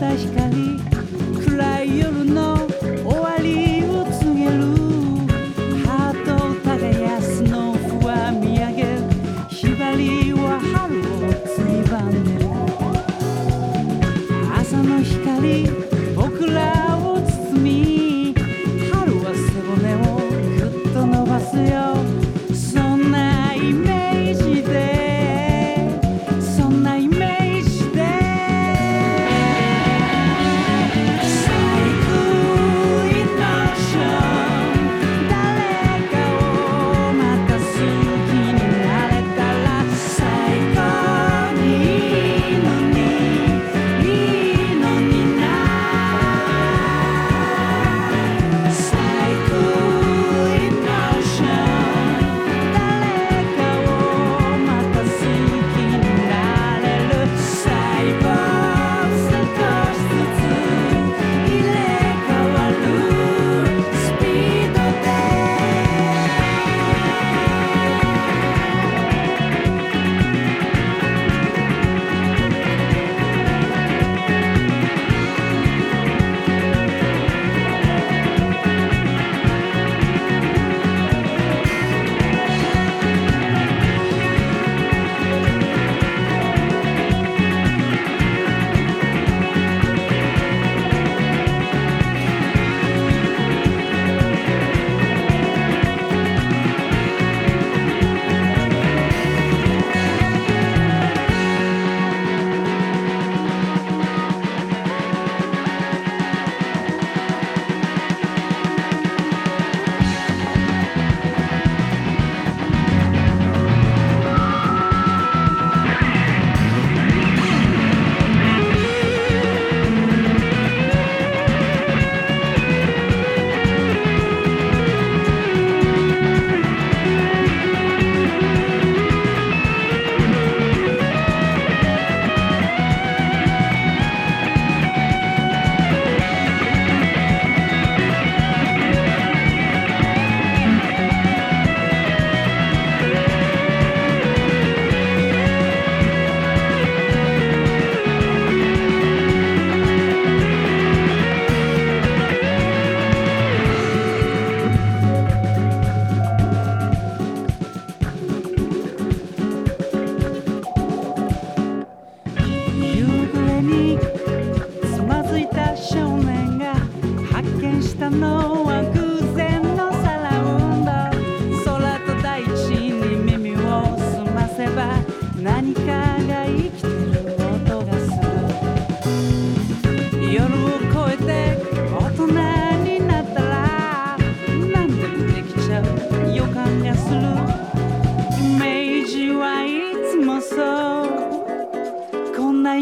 た光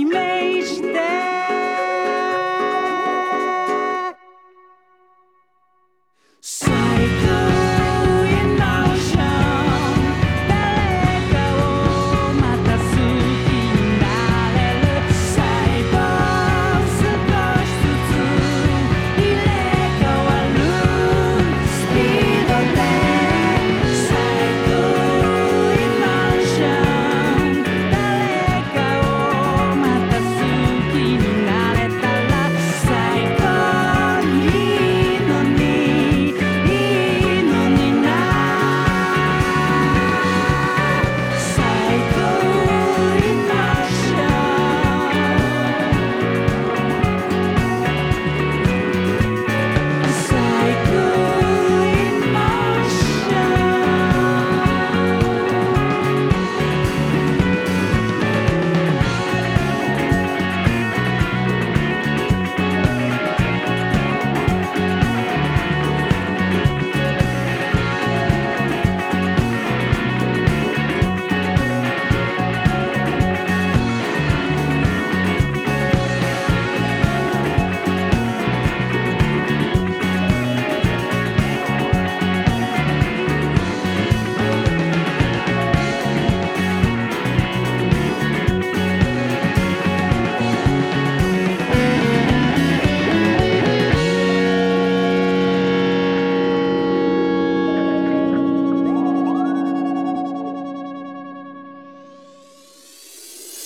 made.